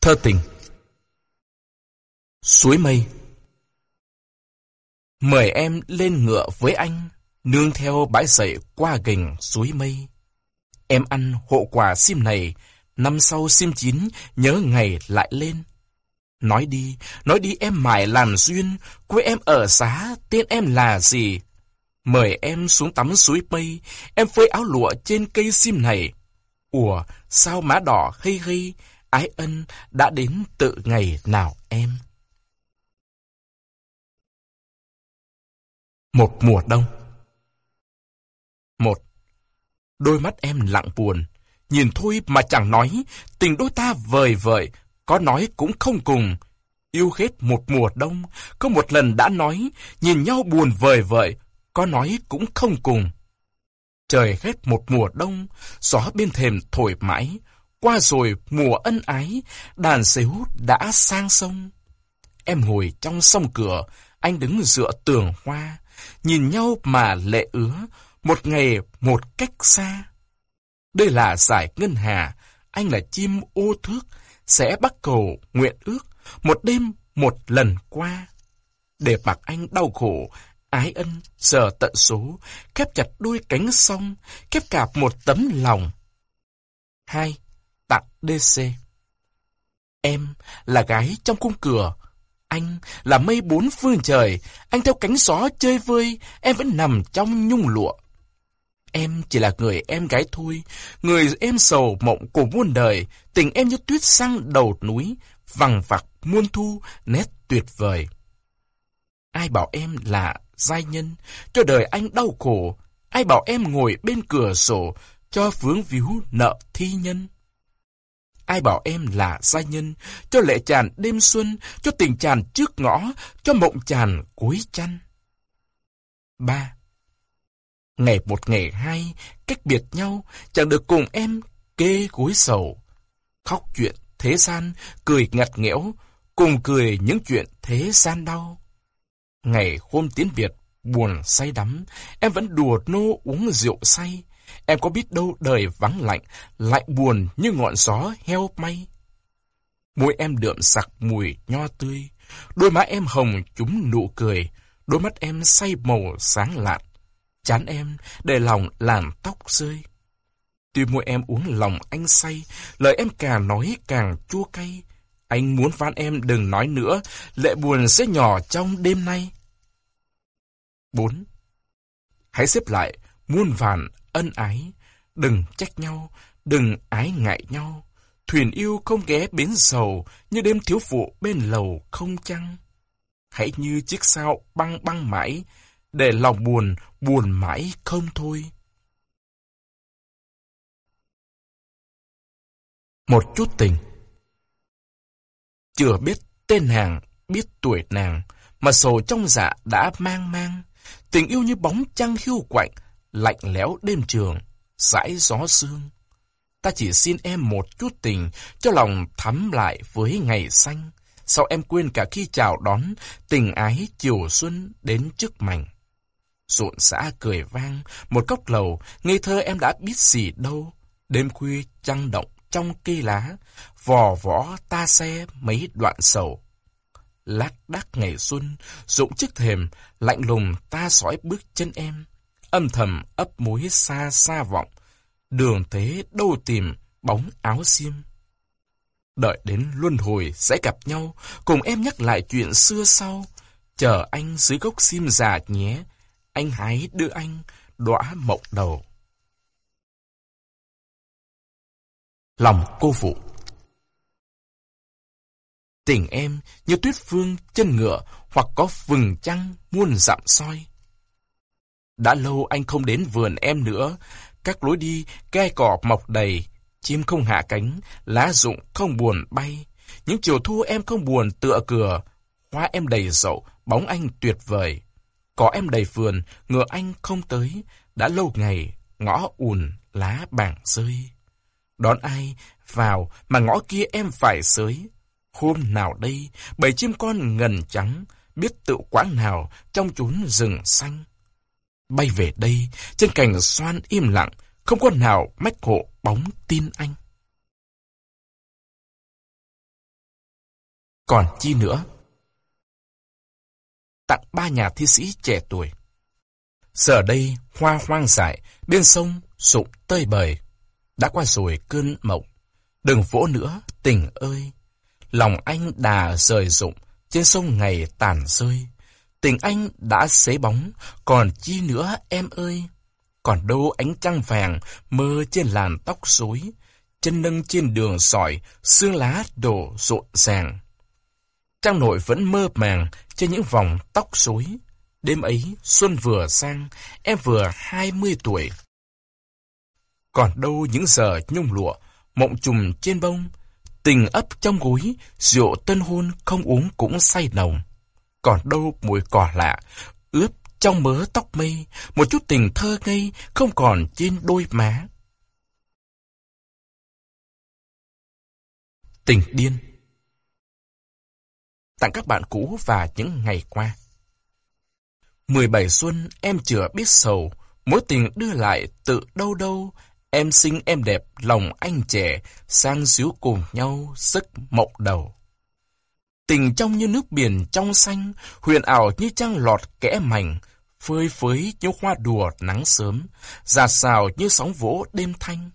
Thơ tình Suối mây Mời em lên ngựa với anh, nương theo bãi dậy qua gành suối mây. Em ăn hộ quả sim này, năm sau sim chín, nhớ ngày lại lên. Nói đi, nói đi em mải làm duyên, quê em ở xá, tên em là gì? Mời em xuống tắm suối mây, em phơi áo lụa trên cây sim này. Ủa, sao má đỏ hây hây, ái ân đã đến tự ngày nào em? Một mùa đông Một Đôi mắt em lặng buồn, nhìn thôi mà chẳng nói, tình đôi ta vời vợi, có nói cũng không cùng. Yêu hết một mùa đông, có một lần đã nói, nhìn nhau buồn vời vợi, có nói cũng không cùng. Trời hết một mùa đông, gió bên thềm thổi mãi, qua rồi mùa ân ái, đàn xếu đã sang sông. Em ngồi trong sông cửa, anh đứng dựa tường hoa, nhìn nhau mà lệ ứa, một ngày một cách xa. Đây là giải ngân hà, anh là chim ô thước, sẽ bắt cầu nguyện ước, một đêm một lần qua. Để mặc anh đau khổ, ái ân, giờ tận số, khép chặt đuôi cánh sông, khép cả một tấm lòng. hai Tặng DC Em là gái trong cung cửa, anh là mây bốn phương trời, anh theo cánh gió chơi vơi, em vẫn nằm trong nhung lụa. Em chỉ là người em gái thôi, người em sầu mộng của muôn đời, tình em như tuyết sang đầu núi, vằng vặc muôn thu, nét tuyệt vời. Ai bảo em là giai nhân, cho đời anh đau khổ, ai bảo em ngồi bên cửa sổ, cho vướng víu nợ thi nhân. Ai bảo em là gia nhân, cho lệ tràn đêm xuân, cho tình tràn trước ngõ, cho mộng tràn cuối chăn. ba Ngày một ngày hai, cách biệt nhau, chẳng được cùng em kê gối sầu. Khóc chuyện thế gian, cười ngặt nghẽo, cùng cười những chuyện thế gian đau. Ngày hôm tiến biệt, buồn say đắm, em vẫn đùa nô uống rượu say, Em có biết đâu đời vắng lạnh, lại buồn như ngọn gió heo may. Môi em đượm sặc mùi nho tươi, đôi má em hồng chúng nụ cười, đôi mắt em say màu sáng lạn, chán em để lòng làn tóc rơi. Tuy môi em uống lòng anh say, lời em càng nói càng chua cay. Anh muốn van em đừng nói nữa, lệ buồn sẽ nhỏ trong đêm nay. 4. Hãy xếp lại muôn vàn ân ái, đừng trách nhau, đừng ái ngại nhau. Thuyền yêu không ghé bến sầu, như đêm thiếu phụ bên lầu không chăng. Hãy như chiếc sao băng băng mãi, để lòng buồn, buồn mãi không thôi. Một chút tình Chưa biết tên nàng, biết tuổi nàng, mà sầu trong dạ đã mang mang. Tình yêu như bóng trăng hiu quạnh, lạnh lẽo đêm trường, dãi gió sương. Ta chỉ xin em một chút tình, cho lòng thắm lại với ngày xanh. Sao em quên cả khi chào đón tình ái chiều xuân đến trước mảnh. Rộn xã cười vang, một cốc lầu, ngây thơ em đã biết gì đâu. Đêm khuya trăng động trong cây lá, vò võ ta xe mấy đoạn sầu. Lát đắc ngày xuân, rụng chiếc thềm, lạnh lùng ta sói bước chân em âm thầm ấp mối xa xa vọng, đường thế đâu tìm bóng áo xiêm. Đợi đến luân hồi sẽ gặp nhau, cùng em nhắc lại chuyện xưa sau. Chờ anh dưới gốc xiêm già nhé, anh hái đưa anh đóa mộng đầu. Lòng cô phụ Tình em như tuyết phương chân ngựa hoặc có vừng trăng muôn dặm soi. Đã lâu anh không đến vườn em nữa. Các lối đi, cây cỏ mọc đầy, chim không hạ cánh, lá rụng không buồn bay. Những chiều thu em không buồn tựa cửa, hoa em đầy rậu, bóng anh tuyệt vời. có em đầy vườn, ngựa anh không tới, đã lâu ngày, ngõ ùn, lá bảng rơi. Đón ai vào mà ngõ kia em phải sới. Hôm nào đây, bầy chim con ngần trắng, biết tự quãng nào trong chốn rừng xanh. Bay về đây, trên cành xoan im lặng, không có nào mách hộ bóng tin anh. Còn chi nữa? Tặng ba nhà thi sĩ trẻ tuổi. Giờ đây, hoa hoang dại, bên sông, sụp tơi bời. Đã qua rồi cơn mộng. Đừng vỗ nữa, tình ơi. Lòng anh đà rời rụng, trên sông ngày tàn rơi. Tình anh đã xế bóng, còn chi nữa em ơi. Còn đâu ánh trăng vàng mơ trên làn tóc rối, chân nâng trên đường sỏi, xương lá đổ rộn ràng. Trang nội vẫn mơ màng trên những vòng tóc rối. Đêm ấy, xuân vừa sang, em vừa hai mươi tuổi. Còn đâu những giờ nhung lụa, mộng trùm trên bông, tình ấp trong gối, rượu tân hôn không uống cũng say nồng. Còn đâu mùi cỏ lạ, ướp trong mớ tóc mây, một chút tình thơ ngây không còn trên đôi má. Tình điên Tặng các bạn cũ và những ngày qua. 17 xuân em chưa biết sầu, mối tình đưa lại tự đâu đâu, em xinh em đẹp lòng anh trẻ, sang xíu cùng nhau sức mộng đầu. Tình trong như nước biển trong xanh, huyền ảo như trăng lọt kẽ mảnh, phơi phới như hoa đùa nắng sớm, giạt xào như sóng vỗ đêm thanh.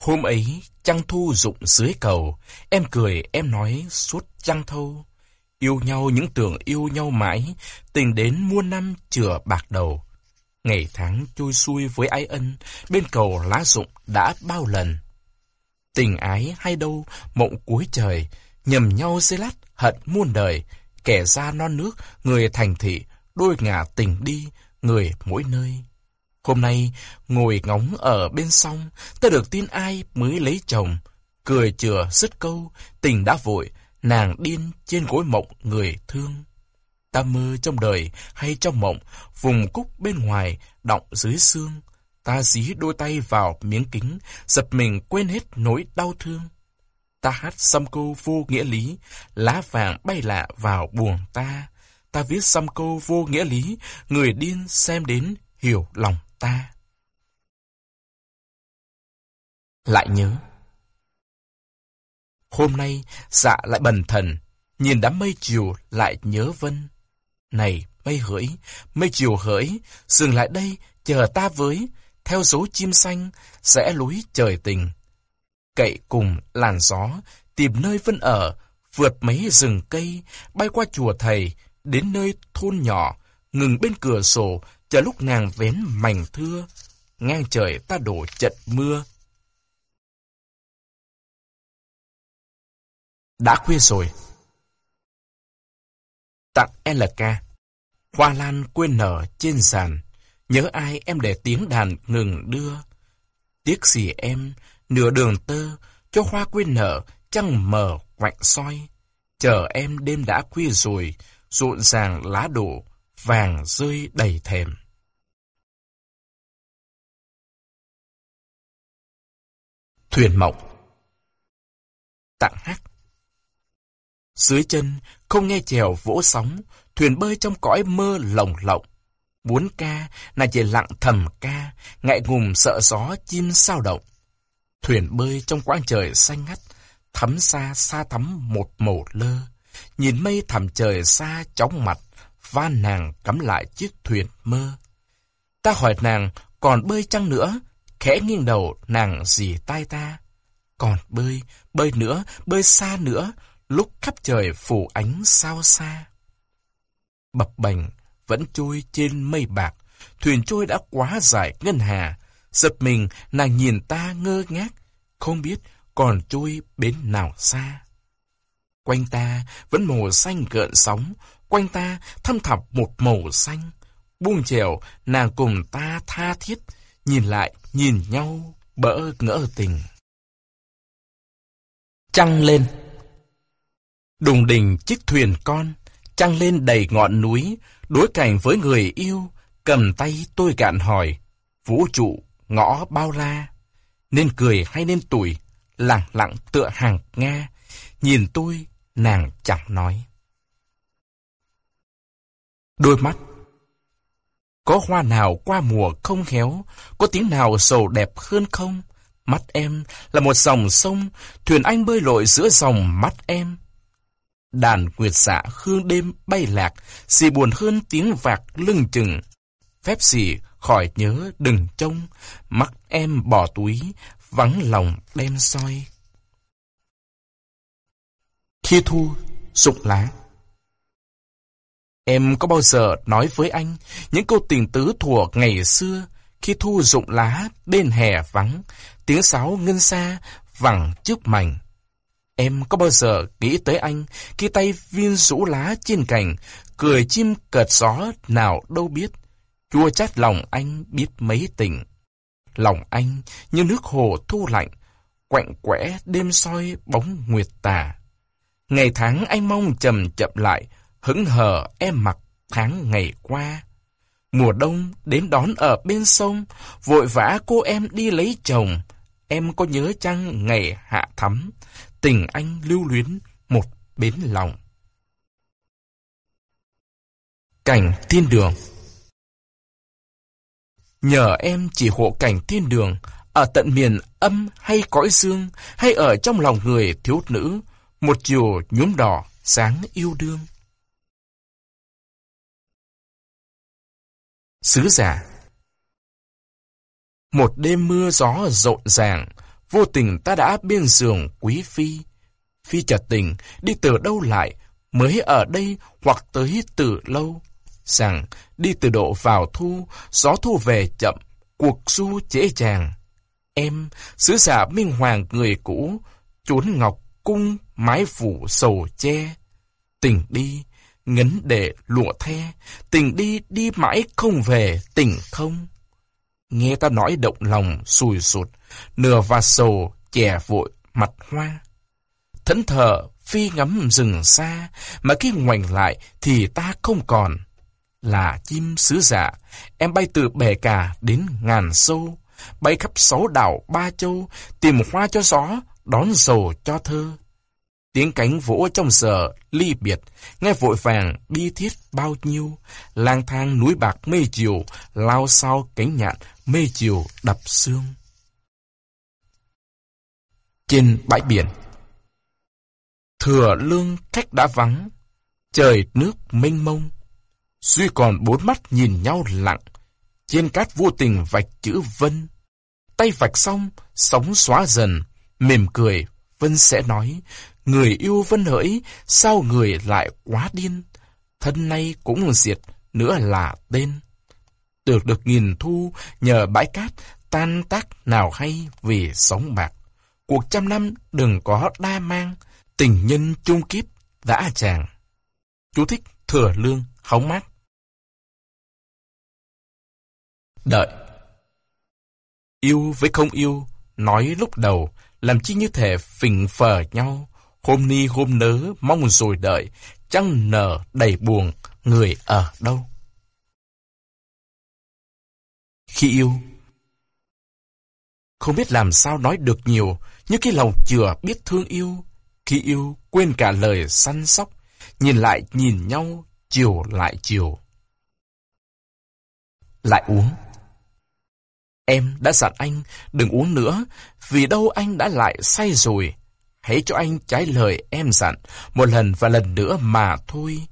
Hôm ấy, trăng thu rụng dưới cầu, em cười em nói suốt trăng thâu. Yêu nhau những tưởng yêu nhau mãi, tình đến muôn năm chừa bạc đầu. Ngày tháng trôi xuôi với ái ân, bên cầu lá rụng đã bao lần. Tình ái hay đâu, mộng cuối trời, nhầm nhau dây lát, hận muôn đời, kẻ ra non nước, người thành thị, đôi ngả tình đi, người mỗi nơi. Hôm nay, ngồi ngóng ở bên sông, ta được tin ai mới lấy chồng. Cười chừa dứt câu, tình đã vội, nàng điên trên gối mộng người thương. Ta mơ trong đời hay trong mộng, vùng cúc bên ngoài, động dưới xương. Ta dí đôi tay vào miếng kính, giật mình quên hết nỗi đau thương. Ta hát xăm câu vô nghĩa lý, lá vàng bay lạ vào buồng ta. Ta viết xăm câu vô nghĩa lý, người điên xem đến hiểu lòng ta. Lại nhớ. Hôm nay, dạ lại bần thần, nhìn đám mây chiều lại nhớ vân. Này, mây hỡi, mây chiều hỡi, dừng lại đây, chờ ta với, theo dấu chim xanh, sẽ lối trời tình. Cậy cùng làn gió, tìm nơi vân ở, vượt mấy rừng cây, bay qua chùa thầy, đến nơi thôn nhỏ, ngừng bên cửa sổ, chờ lúc nàng vén mảnh thưa, ngang trời ta đổ trận mưa. Đã khuya rồi. Tặng LK. Hoa lan quên nở trên sàn. Nhớ ai em để tiếng đàn ngừng đưa. Tiếc gì em, nửa đường tơ, cho hoa quên nở, trăng mờ quạnh soi. Chờ em đêm đã khuya rồi, rộn ràng lá đổ, vàng rơi đầy thềm. Thuyền mộng Tặng hát Dưới chân, không nghe chèo vỗ sóng, thuyền bơi trong cõi mơ lồng lộng. Muốn ca, là chỉ lặng thầm ca, ngại ngùng sợ gió chim sao động. Thuyền bơi trong quãng trời xanh ngắt, thắm xa xa thắm một màu lơ. Nhìn mây thẳm trời xa chóng mặt, van nàng cắm lại chiếc thuyền mơ. Ta hỏi nàng, còn bơi chăng nữa? Khẽ nghiêng đầu, nàng dì tay ta. Còn bơi, bơi nữa, bơi xa nữa, lúc khắp trời phủ ánh sao xa. Bập bành vẫn trôi trên mây bạc, thuyền trôi đã quá dài ngân hà. Giật mình, nàng nhìn ta ngơ ngác, không biết còn trôi bến nào xa. Quanh ta vẫn màu xanh gợn sóng, quanh ta thâm thẳm một màu xanh. Buông chèo, nàng cùng ta tha thiết, nhìn lại, nhìn nhau, bỡ ngỡ tình. Trăng lên Đùng đình chiếc thuyền con, trăng lên đầy ngọn núi, đối cảnh với người yêu, cầm tay tôi gạn hỏi, vũ trụ, ngõ bao la, nên cười hay nên tủi, lặng lặng tựa hàng Nga, nhìn tôi, nàng chẳng nói. Đôi mắt Có hoa nào qua mùa không khéo, có tiếng nào sầu đẹp hơn không? Mắt em là một dòng sông, thuyền anh bơi lội giữa dòng mắt em. Đàn nguyệt xạ hương đêm bay lạc, xì buồn hơn tiếng vạc lưng chừng. Phép xì khỏi nhớ đừng trông, mắt em bỏ túi, vắng lòng đem soi. Khi thu, rụng lá Em có bao giờ nói với anh những câu tình tứ thuở ngày xưa khi thu rụng lá bên hè vắng, tiếng sáo ngân xa vẳng trước mảnh. Em có bao giờ nghĩ tới anh khi tay viên rũ lá trên cành, cười chim cợt gió nào đâu biết, chua chát lòng anh biết mấy tình. Lòng anh như nước hồ thu lạnh, quạnh quẽ đêm soi bóng nguyệt tà. Ngày tháng anh mong chậm chậm lại, hững hờ em mặc tháng ngày qua. Mùa đông đến đón ở bên sông, vội vã cô em đi lấy chồng. Em có nhớ chăng ngày hạ thắm, tình anh lưu luyến một bến lòng. Cảnh thiên đường Nhờ em chỉ hộ cảnh thiên đường, ở tận miền âm hay cõi dương, hay ở trong lòng người thiếu nữ, một chiều nhuốm đỏ, sáng yêu đương. Sứ giả Một đêm mưa gió rộn ràng, vô tình ta đã bên giường quý phi. Phi chợt tình, đi từ đâu lại, mới ở đây hoặc tới từ lâu. Rằng, đi từ độ vào thu, gió thu về chậm, cuộc du dễ dàng. Em, sứ giả minh hoàng người cũ, chốn ngọc cung, mái phủ sầu che. Tình đi, ngấn để lụa the, tình đi đi mãi không về, tình không. Nghe ta nói động lòng sùi sụt, nửa và sầu chè vội mặt hoa. Thẫn thờ phi ngắm rừng xa, mà khi ngoảnh lại thì ta không còn. Là chim sứ giả, em bay từ bể cả đến ngàn sâu, bay khắp sáu đảo ba châu, tìm hoa cho gió, đón dầu cho thơ. Tiếng cánh vỗ trong giờ ly biệt, nghe vội vàng bi thiết bao nhiêu, lang thang núi bạc mê chiều, lao sao cánh nhạn mê chiều đập xương. Trên bãi biển Thừa lương khách đã vắng, trời nước mênh mông, Duy còn bốn mắt nhìn nhau lặng, trên cát vô tình vạch chữ Vân. Tay vạch xong, sóng xóa dần, mềm cười, Vân sẽ nói, Người yêu vân hỡi, sao người lại quá điên? Thân nay cũng diệt, nữa là tên. Được được nghìn thu, nhờ bãi cát, tan tác nào hay vì sóng bạc. Cuộc trăm năm đừng có đa mang, tình nhân chung kiếp đã chàng. Chú thích thừa lương, hóng mát. Đợi Yêu với không yêu, nói lúc đầu, làm chi như thể phình phờ nhau, Hôm ni hôm nớ mong rồi đợi, trăng nở đầy buồn, người ở đâu? Khi yêu, không biết làm sao nói được nhiều, như cái lòng chừa biết thương yêu. Khi yêu, quên cả lời săn sóc, nhìn lại nhìn nhau, chiều lại chiều. Lại uống. Em đã dặn anh đừng uống nữa, vì đâu anh đã lại say rồi. Hãy cho anh trái lời em dặn, một lần và lần nữa mà thôi.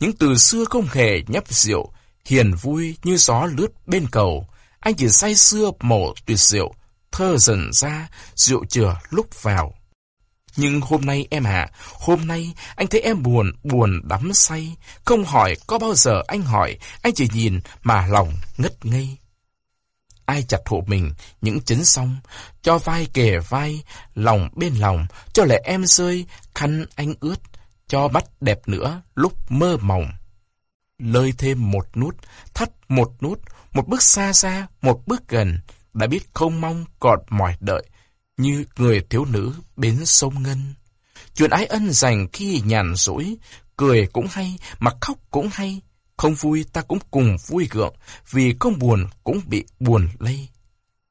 Những từ xưa không hề nhấp rượu, hiền vui như gió lướt bên cầu. Anh chỉ say xưa mổ tuyệt rượu, thơ dần ra, rượu chừa lúc vào. Nhưng hôm nay em ạ, hôm nay anh thấy em buồn, buồn đắm say. Không hỏi, có bao giờ anh hỏi, anh chỉ nhìn mà lòng ngất ngây ai chặt hộ mình những chấn song, cho vai kề vai, lòng bên lòng, cho lệ em rơi, khăn anh ướt, cho mắt đẹp nữa lúc mơ mộng. Lơi thêm một nút, thắt một nút, một bước xa xa, một bước gần, đã biết không mong còn mỏi đợi, như người thiếu nữ bến sông Ngân. Chuyện ái ân dành khi nhàn rỗi, cười cũng hay, mà khóc cũng hay, không vui ta cũng cùng vui gượng, vì không buồn cũng bị buồn lây.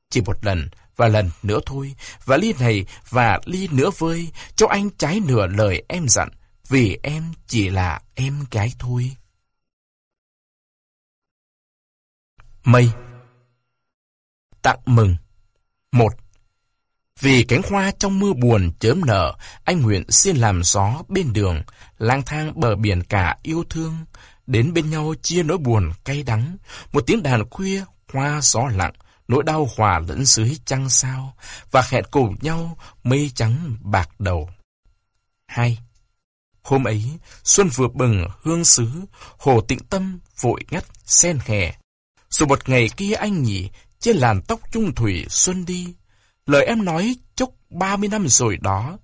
Chỉ một lần và lần nữa thôi, và ly này và ly nữa vơi, cho anh trái nửa lời em dặn, vì em chỉ là em gái thôi. Mây Tặng mừng một vì cánh hoa trong mưa buồn chớm nở, anh nguyện xin làm gió bên đường, lang thang bờ biển cả yêu thương, đến bên nhau chia nỗi buồn cay đắng, một tiếng đàn khuya, hoa gió lặng, nỗi đau hòa lẫn dưới trăng sao, và hẹn cùng nhau mây trắng bạc đầu. 2. Hôm ấy, xuân vừa bừng hương xứ, hồ tịnh tâm vội ngắt sen hè. Rồi một ngày kia anh nhỉ, trên làn tóc trung thủy xuân đi. Lời em nói chúc ba mươi năm rồi đó,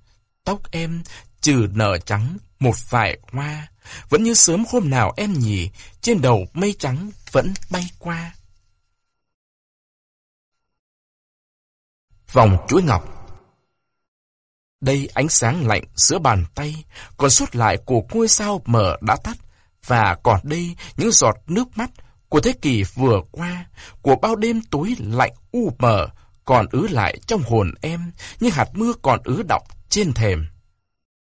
tóc em trừ nở trắng một vài hoa, vẫn như sớm hôm nào em nhỉ, trên đầu mây trắng vẫn bay qua. Vòng chuỗi ngọc Đây ánh sáng lạnh giữa bàn tay, còn suốt lại của ngôi sao mở đã tắt, và còn đây những giọt nước mắt của thế kỷ vừa qua, của bao đêm tối lạnh u mờ, còn ứ lại trong hồn em như hạt mưa còn ứ đọng trên thềm.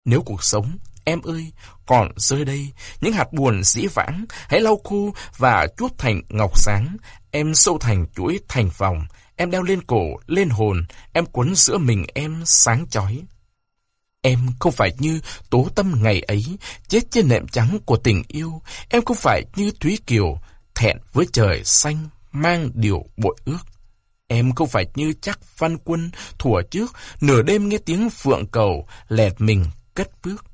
Nếu cuộc sống, em ơi, còn rơi đây, những hạt buồn dĩ vãng, hãy lau khô và chuốt thành ngọc sáng, em sâu thành chuỗi thành vòng, em đeo lên cổ, lên hồn, em quấn giữa mình em sáng chói. Em không phải như tố tâm ngày ấy, chết trên nệm trắng của tình yêu. Em không phải như Thúy Kiều, thẹn với trời xanh, mang điều bội ước. Em không phải như chắc văn quân, thủa trước, nửa đêm nghe tiếng phượng cầu, lẹt mình, cất bước.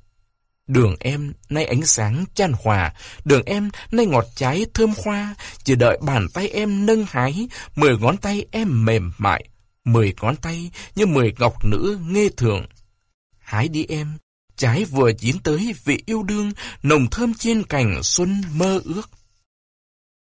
Đường em nay ánh sáng chan hòa, đường em nay ngọt trái thơm hoa, chỉ đợi bàn tay em nâng hái, mười ngón tay em mềm mại, mười ngón tay như mười ngọc nữ nghe thường. Hái đi em, trái vừa chín tới vị yêu đương, nồng thơm trên cành xuân mơ ước.